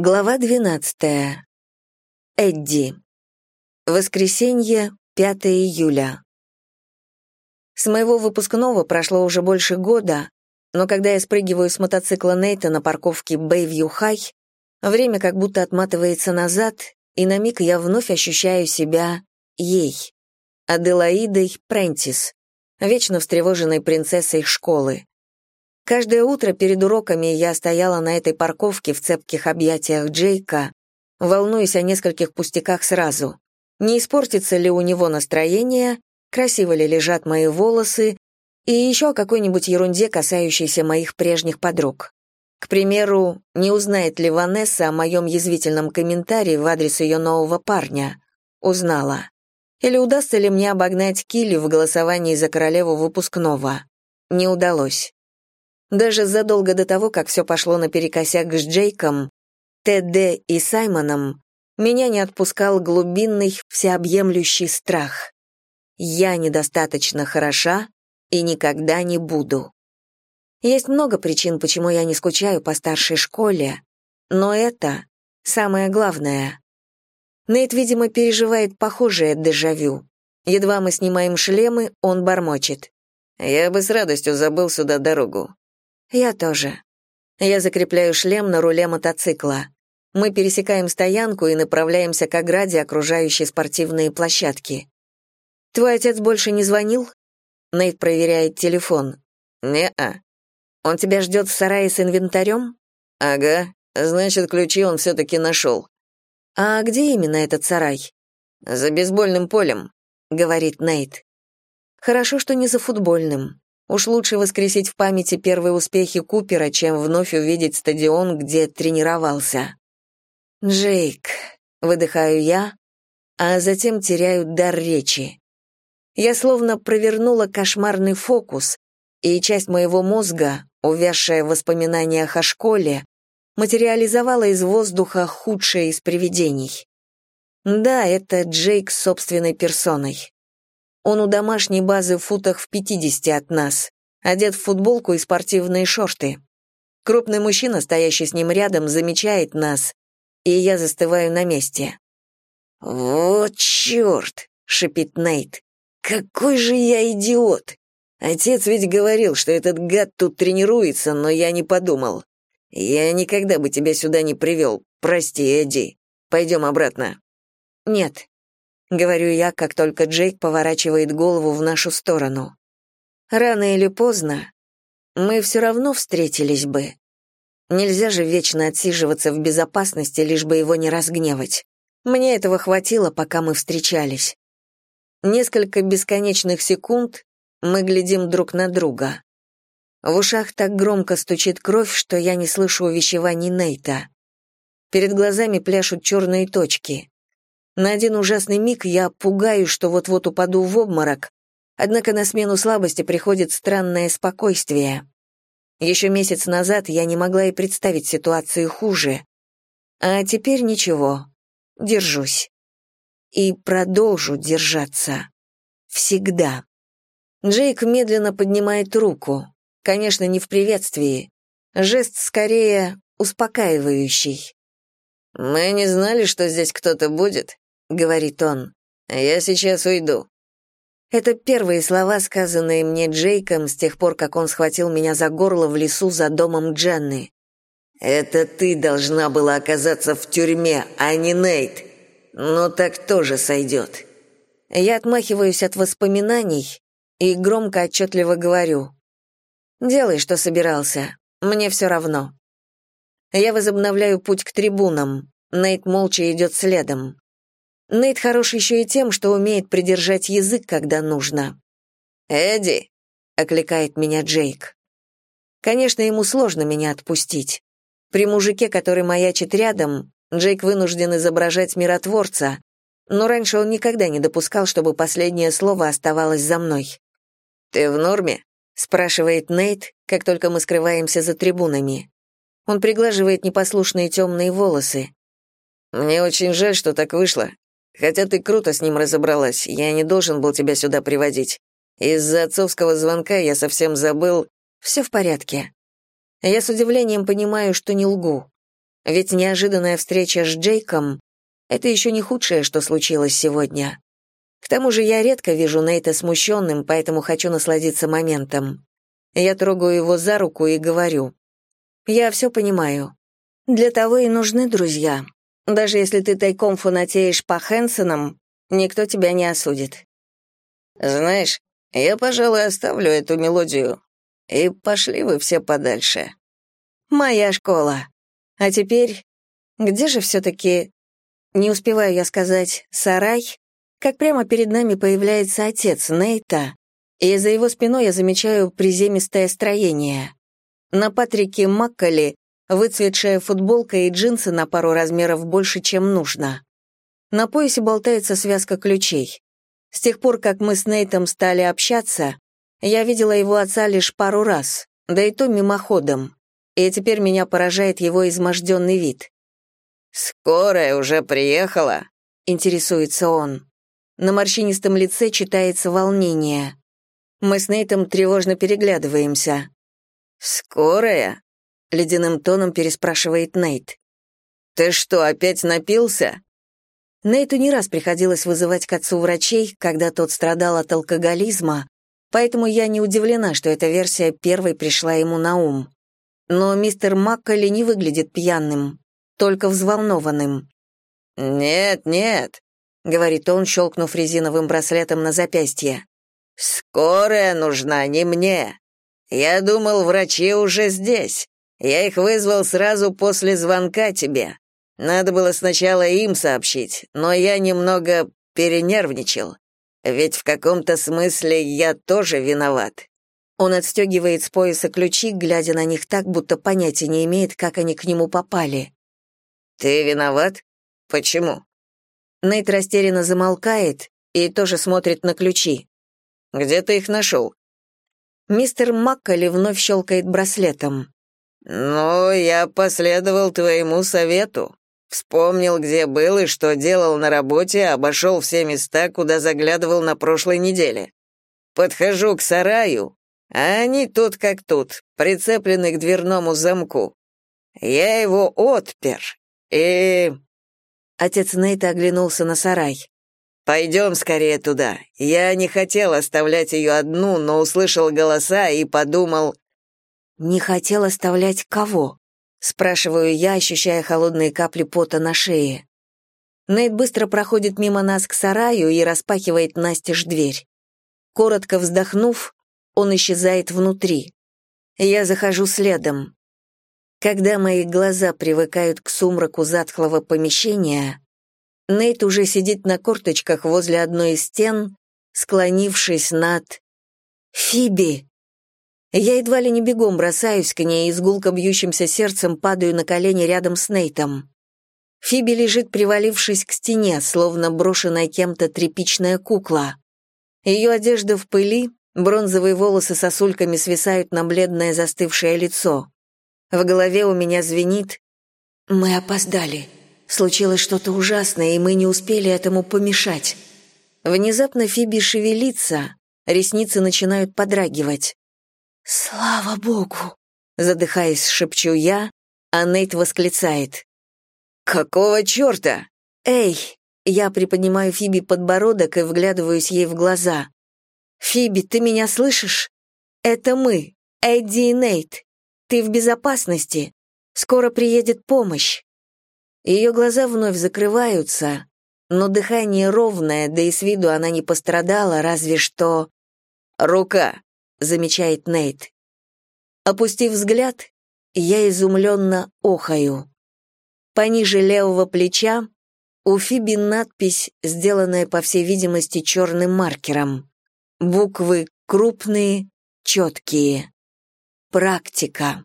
Глава 12. Эдди. Воскресенье, 5 июля. С моего выпускного прошло уже больше года, но когда я спрыгиваю с мотоцикла Нейта на парковке Бэйвью Хай, время как будто отматывается назад, и на миг я вновь ощущаю себя ей, Аделаидой Прентис, вечно встревоженной принцессой школы. Каждое утро перед уроками я стояла на этой парковке в цепких объятиях Джейка, волнуясь о нескольких пустяках сразу. Не испортится ли у него настроение, красиво ли лежат мои волосы, и еще о какой-нибудь ерунде, касающейся моих прежних подруг. К примеру, не узнает ли Ванесса о моем язвительном комментарии в адрес ее нового парня? Узнала. Или удастся ли мне обогнать Килли в голосовании за королеву выпускного? Не удалось. Даже задолго до того, как все пошло наперекосяк с Джейком, ТД и Саймоном, меня не отпускал глубинный, всеобъемлющий страх. Я недостаточно хороша и никогда не буду. Есть много причин, почему я не скучаю по старшей школе, но это самое главное. Нейт, видимо, переживает похожее дежавю. Едва мы снимаем шлемы, он бормочет. «Я бы с радостью забыл сюда дорогу. Я тоже. Я закрепляю шлем на руле мотоцикла. Мы пересекаем стоянку и направляемся к ограде, окружающей спортивные площадки. Твой отец больше не звонил? Нейт проверяет телефон. Не-а. Он тебя ждет в сарае с инвентарем? Ага. Значит, ключи он все-таки нашел. А где именно этот сарай? За бейсбольным полем, говорит Нейт. Хорошо, что не за футбольным. Уж лучше воскресить в памяти первые успехи Купера, чем вновь увидеть стадион, где тренировался. «Джейк», — выдыхаю я, а затем теряю дар речи. Я словно провернула кошмарный фокус, и часть моего мозга, увязшая в воспоминаниях о школе, материализовала из воздуха худшее из привидений. Да, это Джейк с собственной персоной. Он у домашней базы в футах в 50 от нас, одет в футболку и спортивные шорты. Крупный мужчина, стоящий с ним рядом, замечает нас, и я застываю на месте. «Вот черт!» — шипит Нейт. «Какой же я идиот! Отец ведь говорил, что этот гад тут тренируется, но я не подумал. Я никогда бы тебя сюда не привел. Прости, Эдди. Пойдем обратно». «Нет, — говорю я, как только Джейк поворачивает голову в нашу сторону. «Рано или поздно мы все равно встретились бы. Нельзя же вечно отсиживаться в безопасности, лишь бы его не разгневать. Мне этого хватило, пока мы встречались. Несколько бесконечных секунд мы глядим друг на друга. В ушах так громко стучит кровь, что я не слышу увещеваний Нейта. Перед глазами пляшут черные точки. На один ужасный миг я пугаюсь, что вот-вот упаду в обморок, однако на смену слабости приходит странное спокойствие. Еще месяц назад я не могла и представить ситуации хуже. А теперь ничего. Держусь. И продолжу держаться. Всегда. Джейк медленно поднимает руку. Конечно, не в приветствии. Жест скорее успокаивающий. «Мы не знали, что здесь кто-то будет», — говорит он. «Я сейчас уйду». Это первые слова, сказанные мне Джейком с тех пор, как он схватил меня за горло в лесу за домом Дженны. «Это ты должна была оказаться в тюрьме, а не Нейт. Но так тоже сойдет». Я отмахиваюсь от воспоминаний и громко отчетливо говорю. «Делай, что собирался. Мне все равно». Я возобновляю путь к трибунам. Нейт молча идет следом. Нейт хорош еще и тем, что умеет придержать язык, когда нужно. «Эдди!» — окликает меня Джейк. Конечно, ему сложно меня отпустить. При мужике, который маячит рядом, Джейк вынужден изображать миротворца, но раньше он никогда не допускал, чтобы последнее слово оставалось за мной. «Ты в норме?» — спрашивает Нейт, как только мы скрываемся за трибунами. Он приглаживает непослушные темные волосы. «Мне очень жаль, что так вышло. Хотя ты круто с ним разобралась, я не должен был тебя сюда приводить. Из-за отцовского звонка я совсем забыл. Все в порядке. Я с удивлением понимаю, что не лгу. Ведь неожиданная встреча с Джейком — это еще не худшее, что случилось сегодня. К тому же я редко вижу Нейта смущенным, поэтому хочу насладиться моментом. Я трогаю его за руку и говорю. «Я все понимаю. Для того и нужны друзья. Даже если ты тайком фанатеешь по Хэнсонам, никто тебя не осудит». «Знаешь, я, пожалуй, оставлю эту мелодию. И пошли вы все подальше». «Моя школа. А теперь, где же все-таки...» Не успеваю я сказать «сарай», как прямо перед нами появляется отец Нейта, и за его спиной я замечаю приземистое строение. На Патрике Макколи выцветшая футболка и джинсы на пару размеров больше, чем нужно. На поясе болтается связка ключей. С тех пор, как мы с Нейтом стали общаться, я видела его отца лишь пару раз, да и то мимоходом, и теперь меня поражает его изможденный вид. «Скорая уже приехала?» — интересуется он. На морщинистом лице читается волнение. Мы с Нейтом тревожно переглядываемся. «Скорая?» — ледяным тоном переспрашивает Нейт. «Ты что, опять напился?» Нейту не раз приходилось вызывать к отцу врачей, когда тот страдал от алкоголизма, поэтому я не удивлена, что эта версия первой пришла ему на ум. Но мистер Макколи не выглядит пьяным, только взволнованным. «Нет, нет, — говорит он, щелкнув резиновым браслетом на запястье. «Скорая нужна не мне. Я думал, врачи уже здесь. Я их вызвал сразу после звонка тебе. Надо было сначала им сообщить, но я немного перенервничал. Ведь в каком-то смысле я тоже виноват». Он отстегивает с пояса ключи, глядя на них так, будто понятия не имеет, как они к нему попали. «Ты виноват? Почему?» Нейт растерянно замолкает и тоже смотрит на ключи. «Где ты их нашел?» Мистер Макколи вновь щелкает браслетом. «Ну, я последовал твоему совету. Вспомнил, где был и что делал на работе, обошел все места, куда заглядывал на прошлой неделе. Подхожу к сараю, а они тут как тут, прицеплены к дверному замку. Я его отпер, и Отец Нейта оглянулся на сарай. «Пойдем скорее туда. Я не хотел оставлять ее одну, но услышал голоса и подумал...» «Не хотел оставлять кого?» — спрашиваю я, ощущая холодные капли пота на шее. Нейт быстро проходит мимо нас к сараю и распахивает настежь дверь. Коротко вздохнув, он исчезает внутри. Я захожу следом. Когда мои глаза привыкают к сумраку затхлого помещения, Нейт уже сидит на корточках возле одной из стен, склонившись над... Фиби! Я едва ли не бегом бросаюсь к ней и с гулко бьющимся сердцем падаю на колени рядом с Нейтом. Фиби лежит, привалившись к стене, словно брошенная кем-то тряпичная кукла. Ее одежда в пыли, бронзовые волосы сосульками свисают на бледное застывшее лицо. В голове у меня звенит «Мы опоздали. Случилось что-то ужасное, и мы не успели этому помешать». Внезапно Фиби шевелится, ресницы начинают подрагивать. «Слава Богу!» Задыхаясь, шепчу я, а Нейт восклицает. «Какого черта?» «Эй!» Я приподнимаю Фиби подбородок и вглядываюсь ей в глаза. «Фиби, ты меня слышишь? Это мы, Эдди и Нейт. Ты в безопасности. Скоро приедет помощь. Ее глаза вновь закрываются, но дыхание ровное, да и с виду она не пострадала, разве что... «Рука», — замечает Нейт. Опустив взгляд, я изумленно охаю. Пониже левого плеча у Фиби надпись, сделанная, по всей видимости, черным маркером. Буквы крупные, четкие. Практика.